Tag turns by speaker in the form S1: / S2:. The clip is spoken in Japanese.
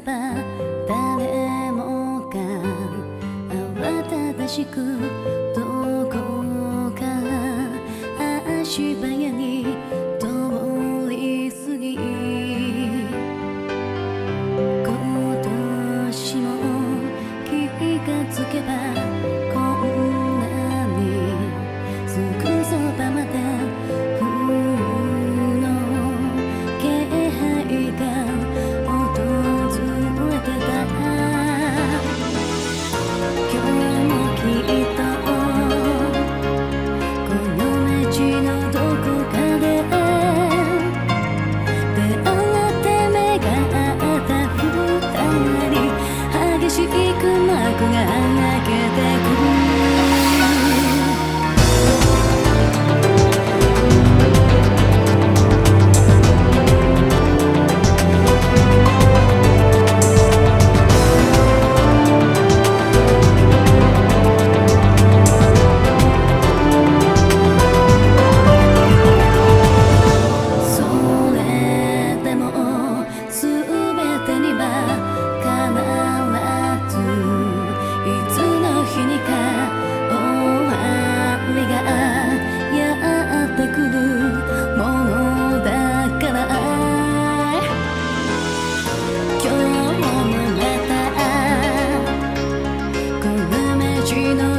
S1: ば誰もが慌ただしくどこか足早に通り過ぎ今年も気がつけばこんなにすぐそばまでってくるものだから。今日もまたこの目の